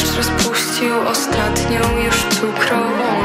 deszcz rozpuścił ostatnią już cukrową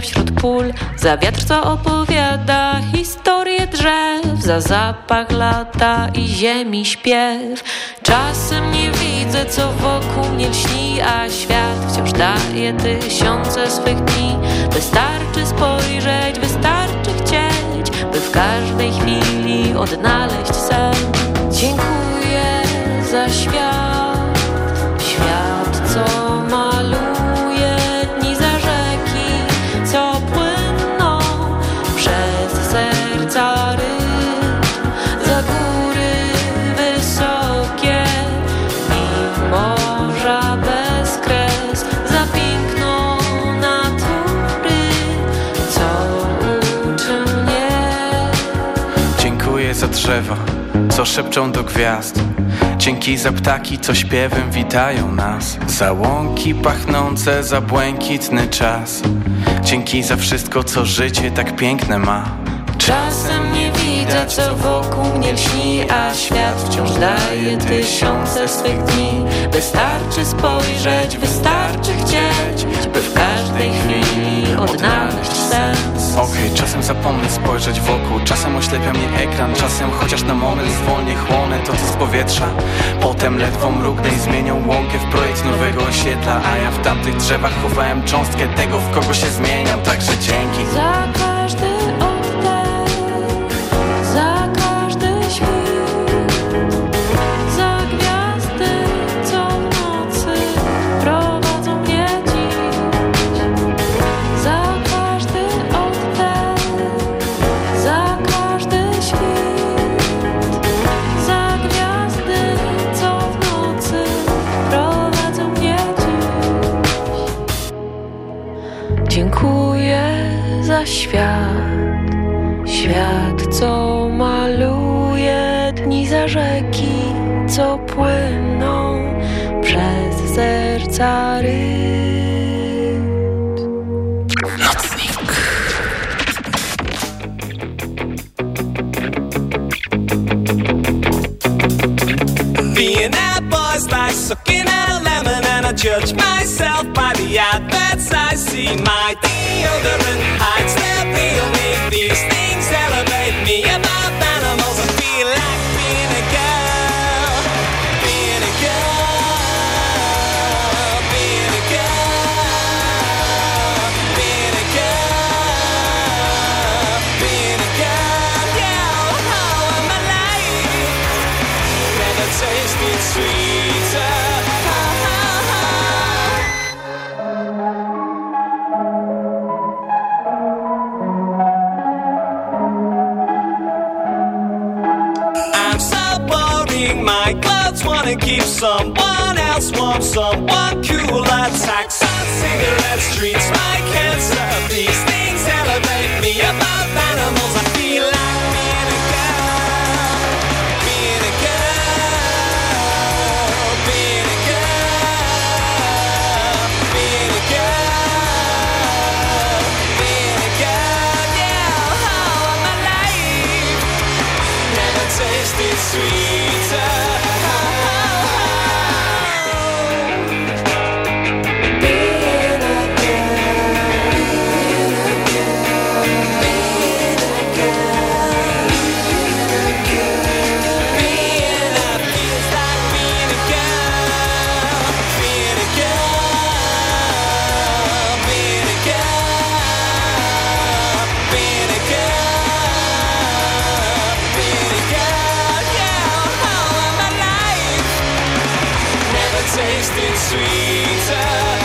wśród pól. Za wiatr, co opowiada historię drzew Za zapach lata i ziemi śpiew. Czasem nie widzę, co wokół mnie śni A świat wciąż daje tysiące swych dni. Wystarczy spojrzeć, wystarczy chcieć By w każdej chwili odnaleźć co szepczą do gwiazd. Dzięki za ptaki, co śpiewem witają nas. Za łąki pachnące, za błękitny czas. Dzięki za wszystko, co życie tak piękne ma. Czasem nie widać, co wokół mnie śni A świat wciąż daje tysiące swych dni. Wystarczy spojrzeć, wystarczy chcieć By w każdej chwili odnaleźć sens Okej, okay, czasem zapomnę spojrzeć wokół. Czasem oślepia mnie ekran. Czasem chociaż na moment zwolnię, chłonę. To co z powietrza. Potem ledwo mrugnę i zmienią łąkę w projekt nowego osiedla. A ja w tamtych drzewach chowałem cząstkę tego, w kogo się zmieniam. Także dzięki świat, świat, co maluje dni za rzeki, co płyną przez serca ryb. judge myself by the adverts I see. My deodorant hides the real me. These things elevate me above. someone else wants someone cool attacks. Cigarette streets. tasted sweeter.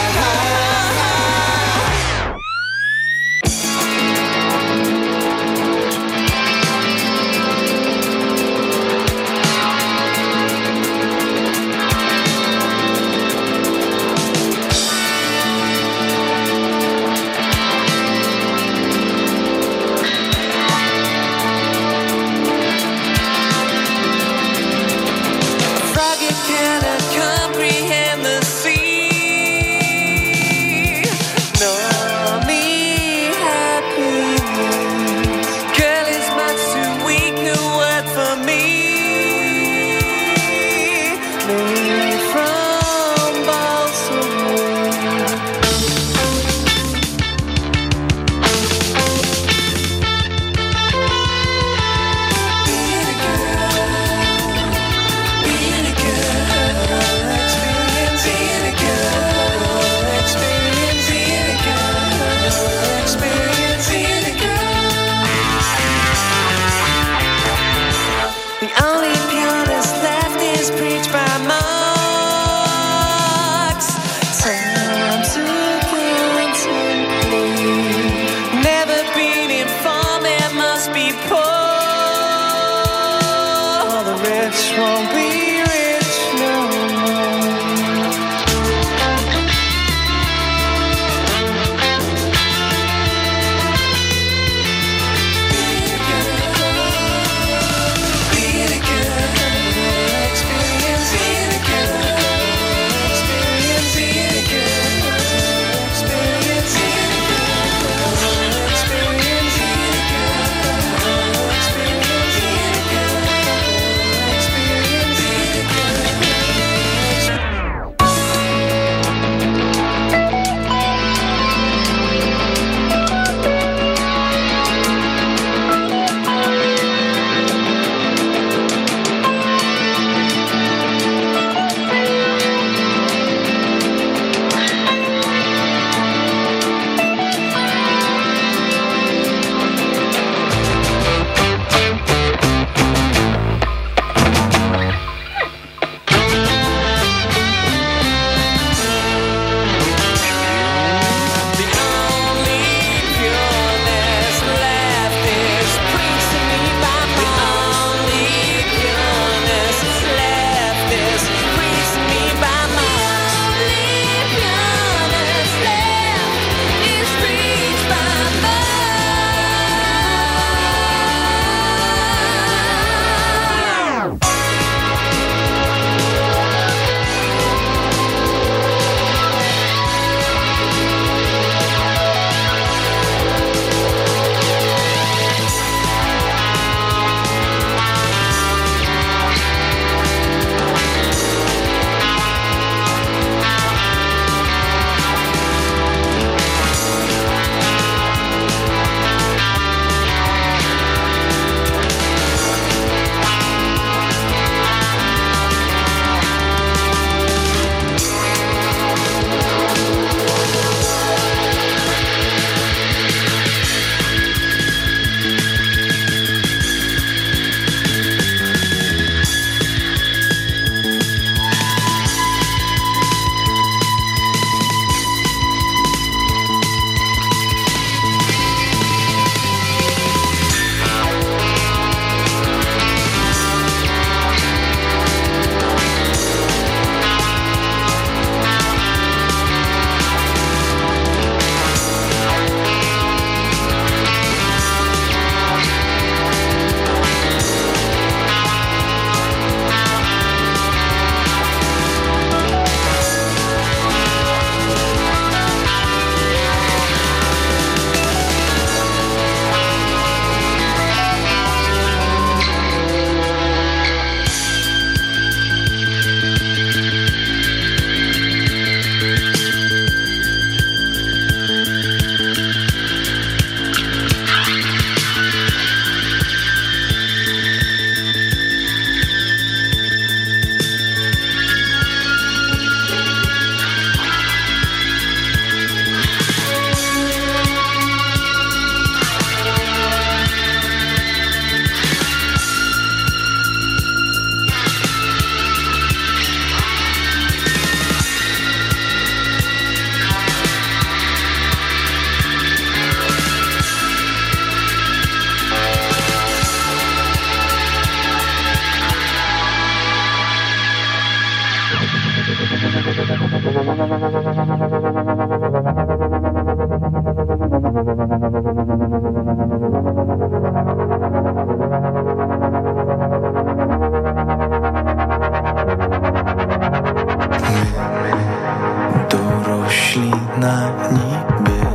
Niby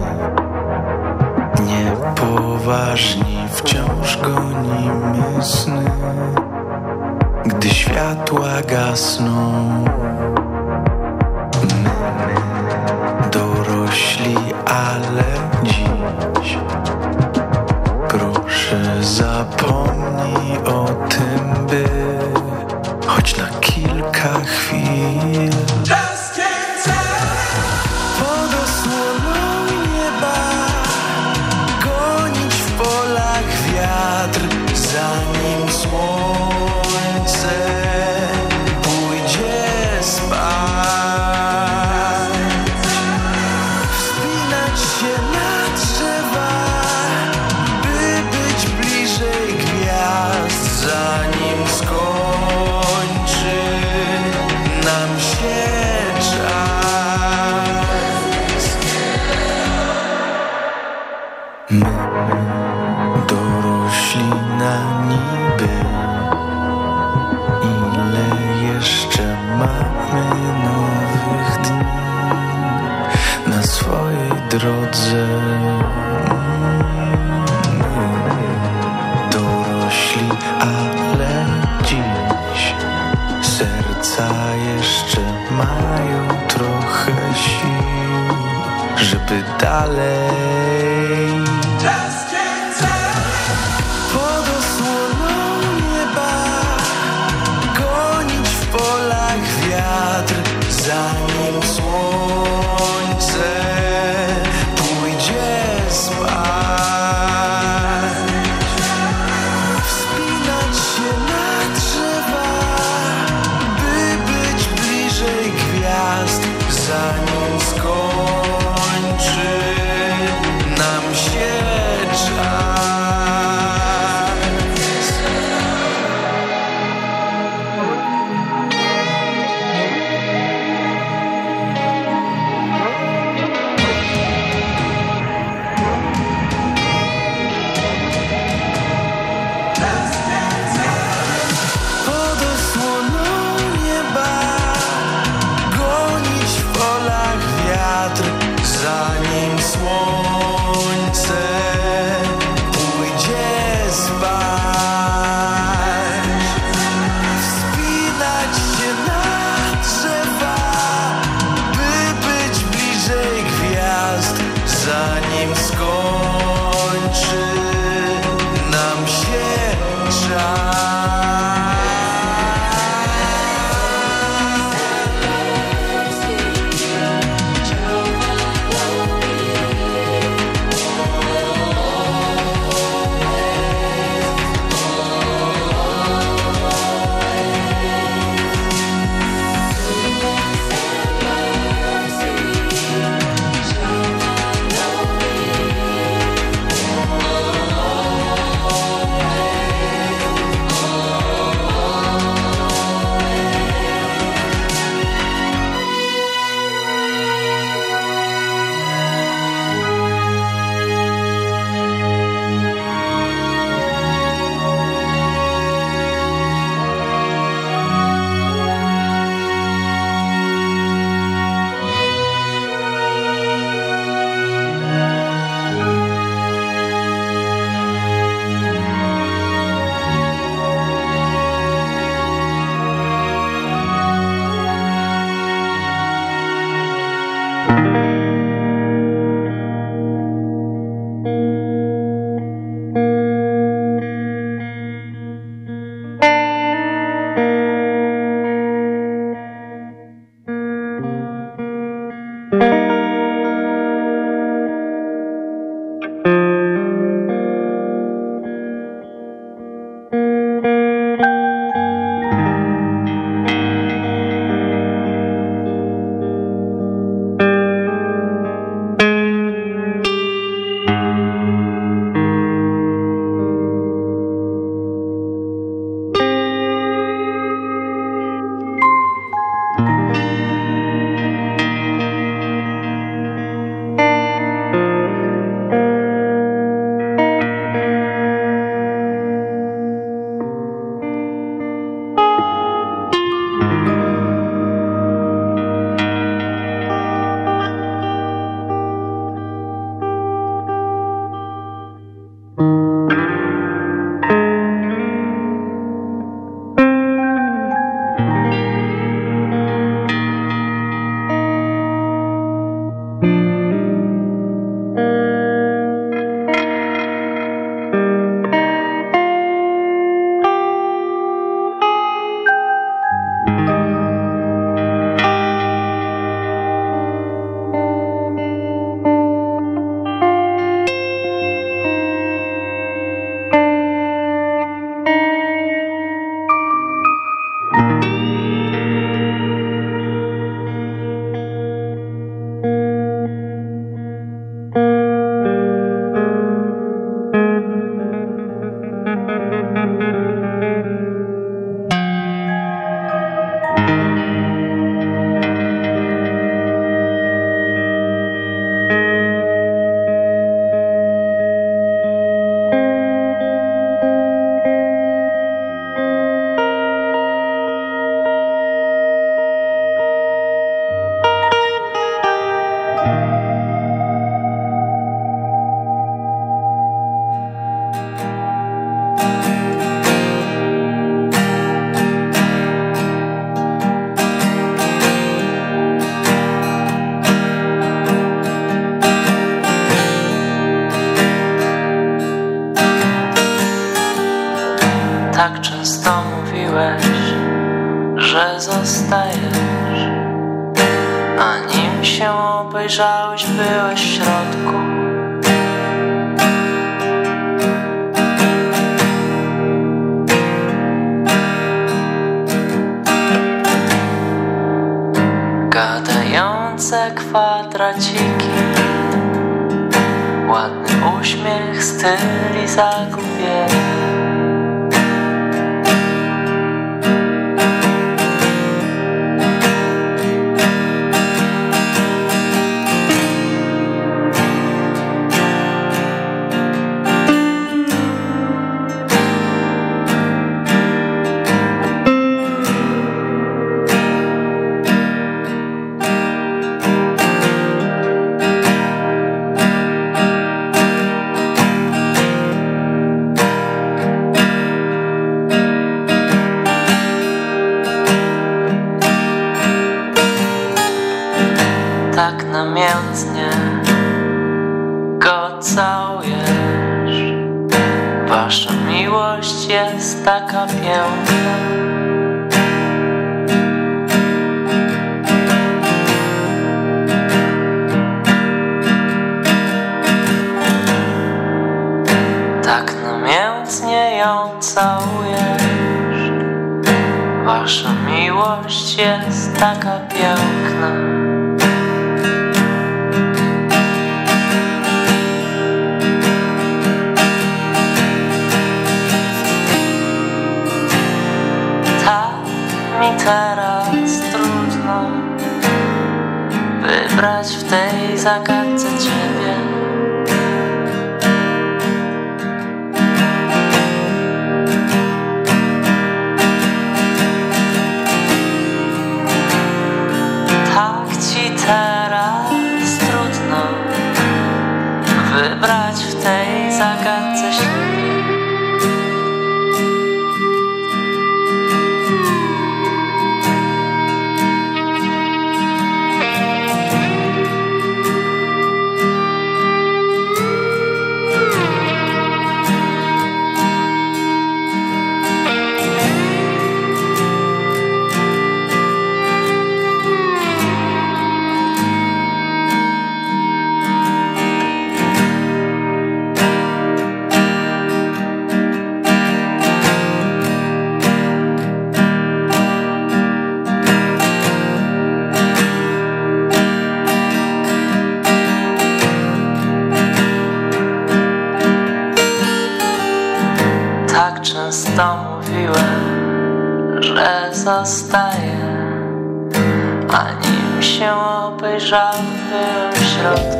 Niepoważni wciąż gonimy sny Gdy światła gasną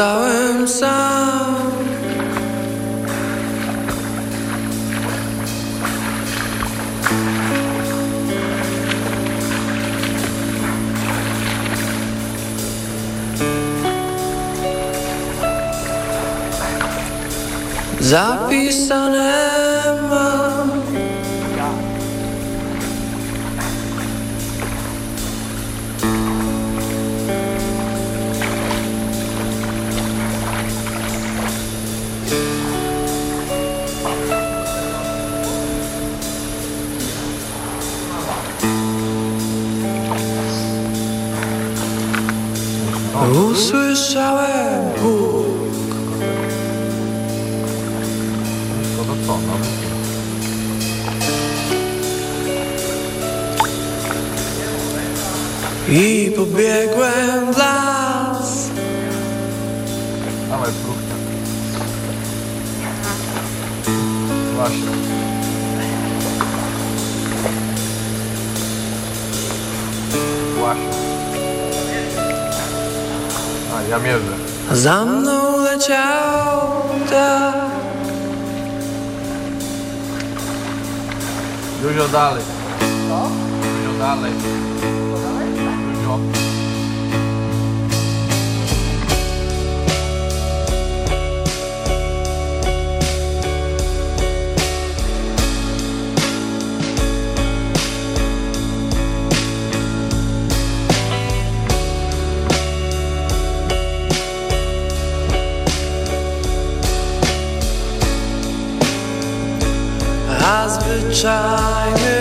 I'm sorry. I pobiegłem w las. Ale próbka Właśnie. Właśnie. A ja mierzę. Za mną leciał tak Jojo Dalle. Jojo Dalek. Jojo. chime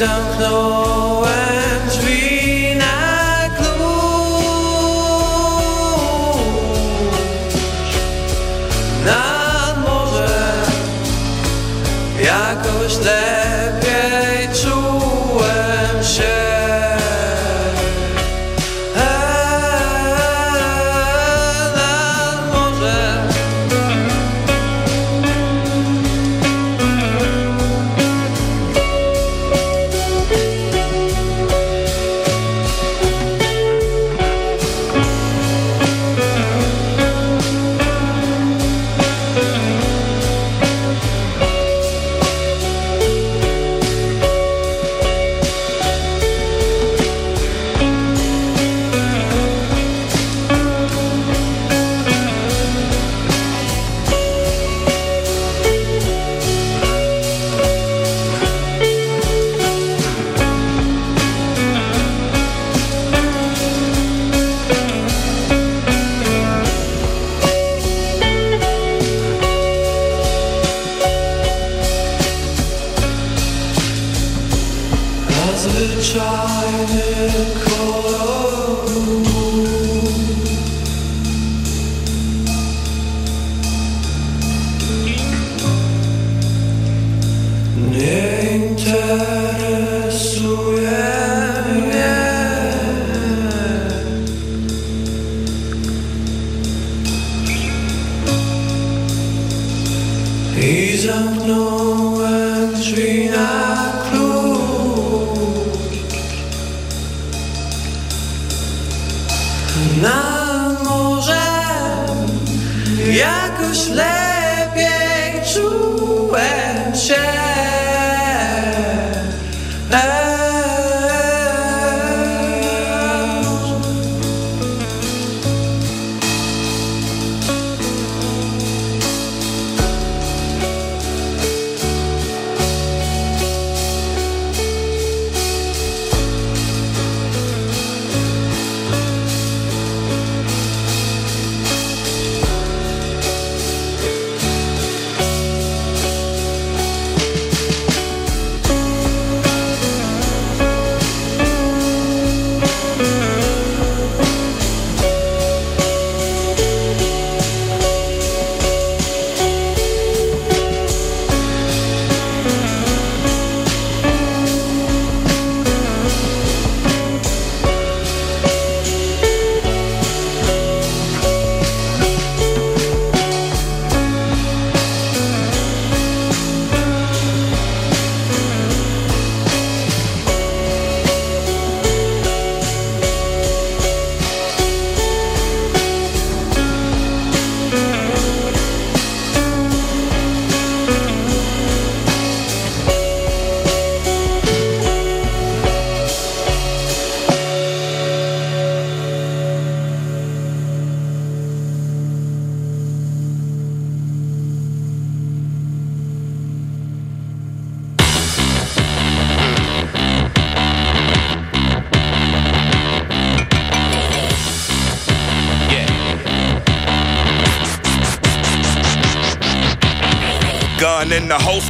I don't. Na morze jakoś lepiej czułem się.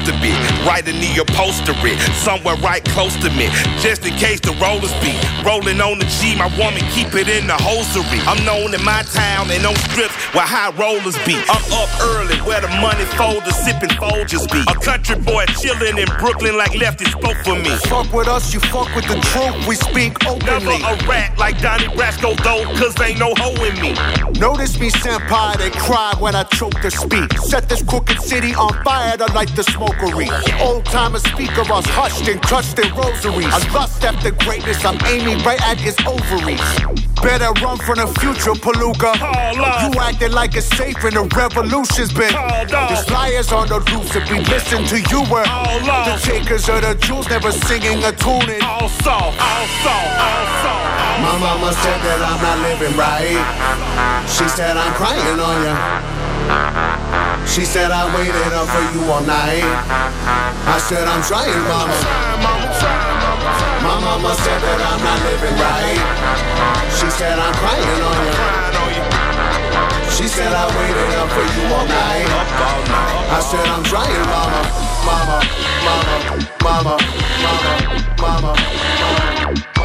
The holster right in the upholstery, somewhere right close to me, just in case the rollers be rolling on the G. My woman keep it in the hosiery. I'm known in my town and on strips where high rollers be. I'm up early where the money folders sipping Folgers be. A country boy chilling in Brooklyn like Lefty spoke for me. Fuck with us, you fuck with the truth. We speak openly. Never a rat like Donnie Brasco though, cause ain't no hoe in me. Notice me, senpai, they cry when I choke to speak. Set this crooked city on fire to light the smokery. Old timers speak of us hushed and crushed in rosaries. I lust after greatness, I'm aiming right at his ovaries. Better run from the future, Palooka. You acting like it's safe and the revolution's been. There's liars on the roofs if we listen to you. Uh. We're All the takers of the jewels, never singing a tune. in. All soft, all soft, all soft. My mama said that I'm not living right. She said I'm crying on you. She said I waited up for you all night. I said I'm trying, mama. My mama said that I'm not living right. She said I'm crying on you. She said I waited up for you all night. I said I'm trying, mama, mama, mama, mama, mama, mama, mama.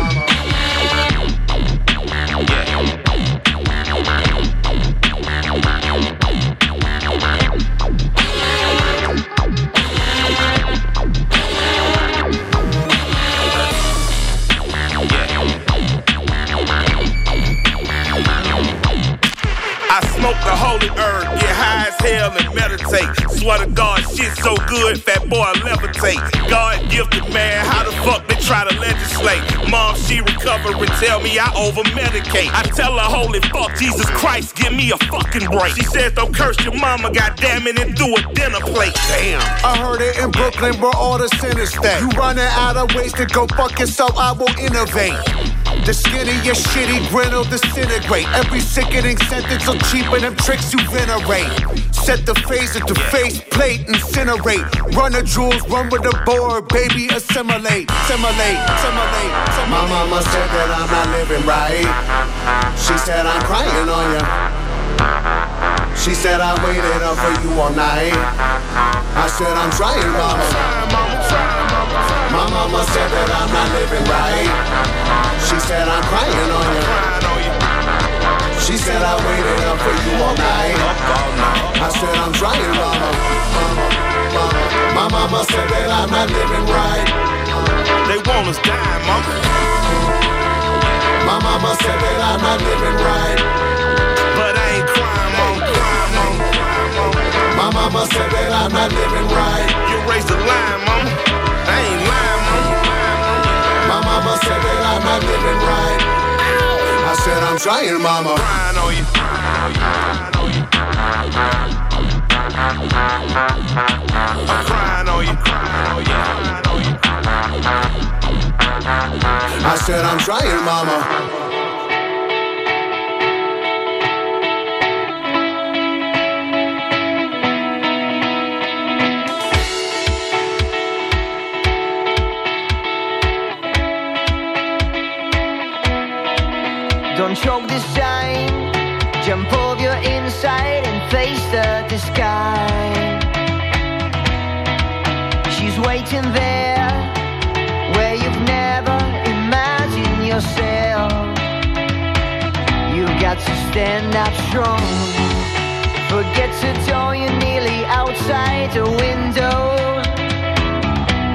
Smoke the holy herb, get high as hell and meditate. Swear to God, shit so good, fat boy I levitate. God gifted man, how the fuck they try to legislate? Mom, she recover and tell me I over medicate. I tell her, holy fuck, Jesus Christ, give me a fucking break. She says, don't curse your mama, goddamn it, and do a dinner plate. Damn. I heard it in Brooklyn where all the sinners stay. You running out of ways to go fuck yourself, I will innovate. The skinny, your shitty grin will disintegrate. Every sickening sentence will cheapen them tricks you venerate. Set the phase into face plate, incinerate. Run the jewels, run with the board, baby, assimilate, assimilate, assimilate. My mama said that I'm not living right. She said I'm crying on you. She said I waited up for you all night. I said I'm trying, mama. My mama said that I'm not living right. She said I'm crying on you. She said I waited up for you all night. I said I'm trying, mama. Mama, mama. My mama said that I'm not living right. They want us dying, mama. My mama said that I'm not living right. But I ain't crying, mama. Crying, mama. Crying, mama. My mama said that I'm not living right. You raised the line, mama. I ain't lying, I said that I'm not living right. I said I'm trying, mama. Crying on you. I'm crying on you. I said I'm trying, mama. Don't choke this sign. Jump over your inside and face the sky. She's waiting there where you've never imagined yourself. You've got to stand up strong. Forget to door, you're nearly outside the window.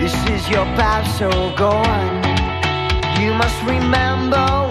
This is your path, so go on. You must remember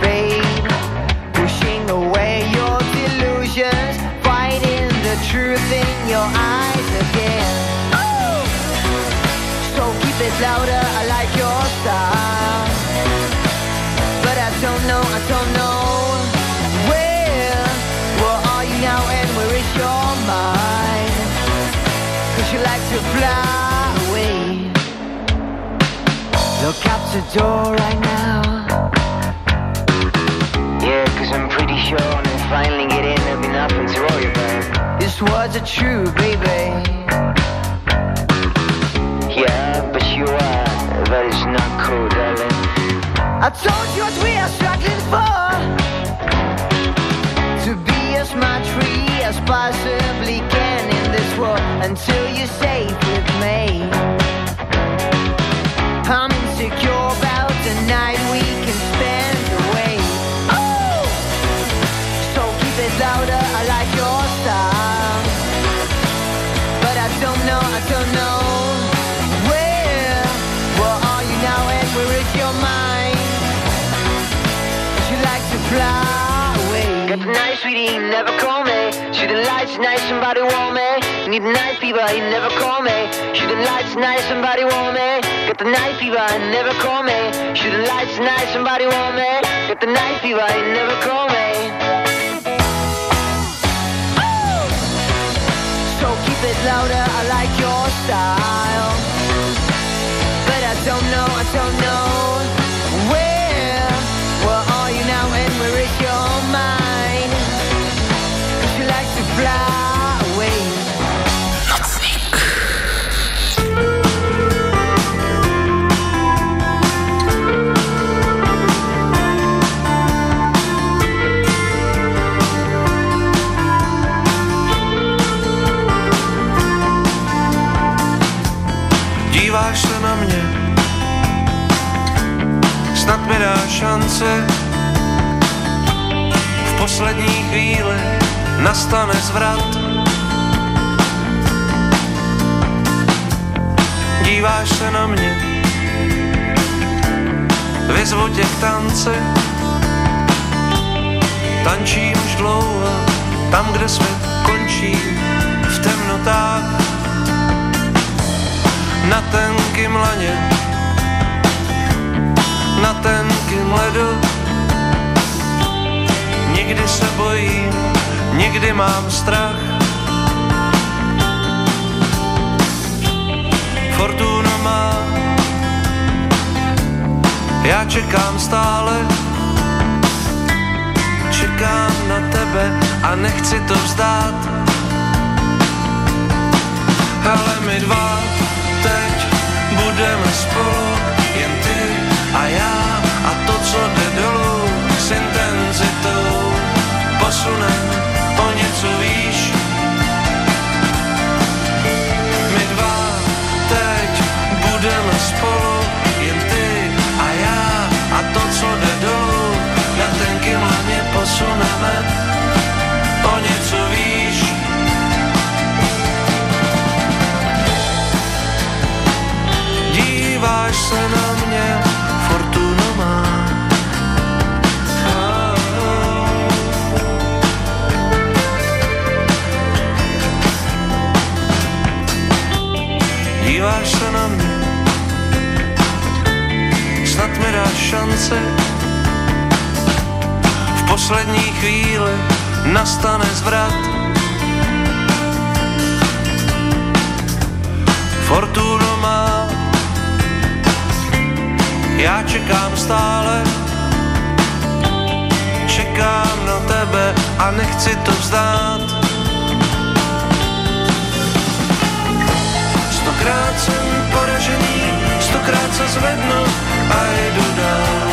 Babe. Pushing away your delusions, fighting the truth in your eyes again. So keep it louder, I like your style. But I don't know, I don't know where. Where are you now and where is your mind? Cause you like to fly away. Look out the door right now. There'll be nothing to worry about. These words are true, baby. Yeah, but you are. That is not cool, darling. I told you what we are struggling for. Somebody want me. Need night fever, you never call me. Shoot the lights, night, somebody want me. Got the night fever, you never call me. Shoot the lights, night, somebody want me. Got the night fever, you never call me. So keep it louder, I like your style. But I don't know, I don't know where. Where are you now and where is your mind? You like to fly snad mi dáš šanci. V poslední chvíli nastane zvrat. Díváš se na mě, vyzvu tě k tanci. Tančím už dlouho, tam, kde svět končí, v temnotách na tenkým laně, na tenkým ledu. Někdy se bojím, někdy mám strach. Fortuna má, já čekám stále, čekám na tebe a nechci to vzdát. Ale my dva teď budeme spolu, jen ty a já a to, co jde dolů s intenzitou, posunem o něco výš. My dva teď budeme spolu, jen ty a já a to, co jde dolů, na tenkým mě posuneme šanci. V poslední chvíli nastane zvrat. Fortuna má, já čekám stále, čekám na tebe a nechci to vzdát. Stokrát jsem poražený, stokrát se zvednu a jdu dál.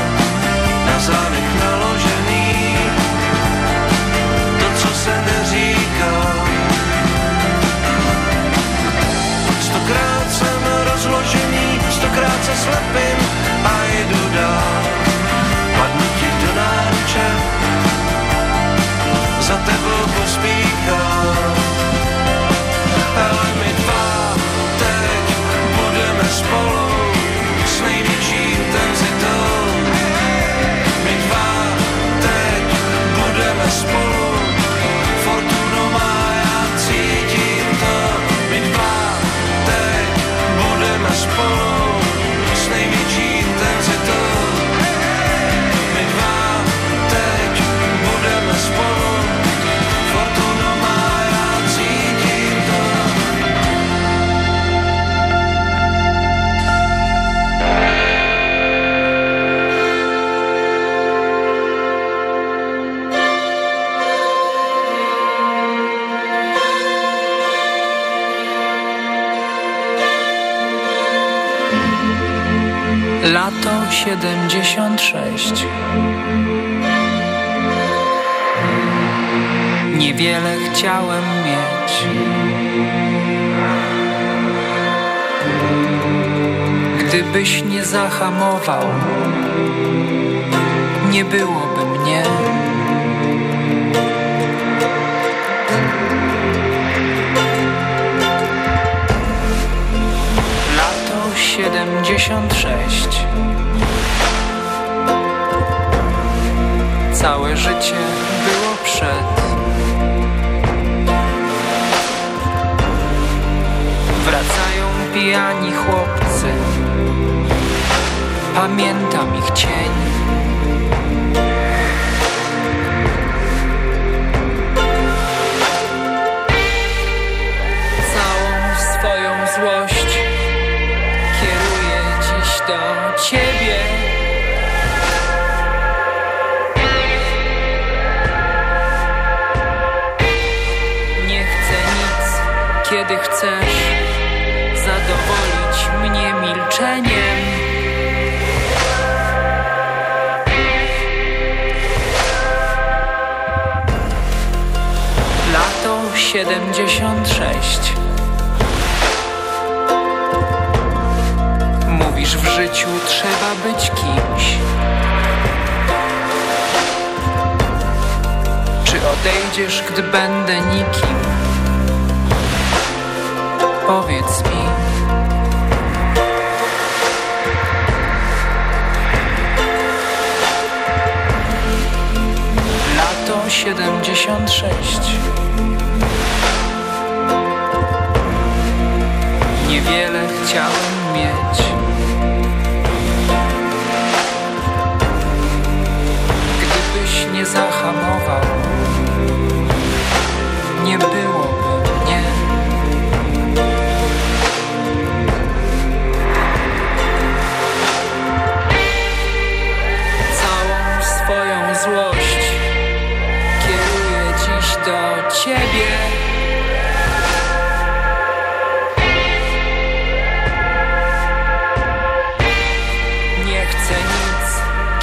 Lato 76 Niewiele chciałem mieć. Gdybyś nie zahamował Nie byłoby mnie. Lato 76 Całe życie było przed. Wracają pijani chłopcy. Pamiętam ich cień mnie milczeniem. Lato 76 Mówisz w życiu trzeba być kimś Czy odejdziesz, gdy będę nikim? Powiedz mi Lato 76 Niewiele chciałem mieć. Gdybyś nie zahamował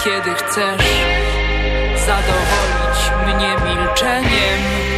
kiedy chcesz zadowolić mnie milczeniem.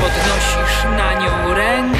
Podnosisz na nią rękę.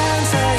hands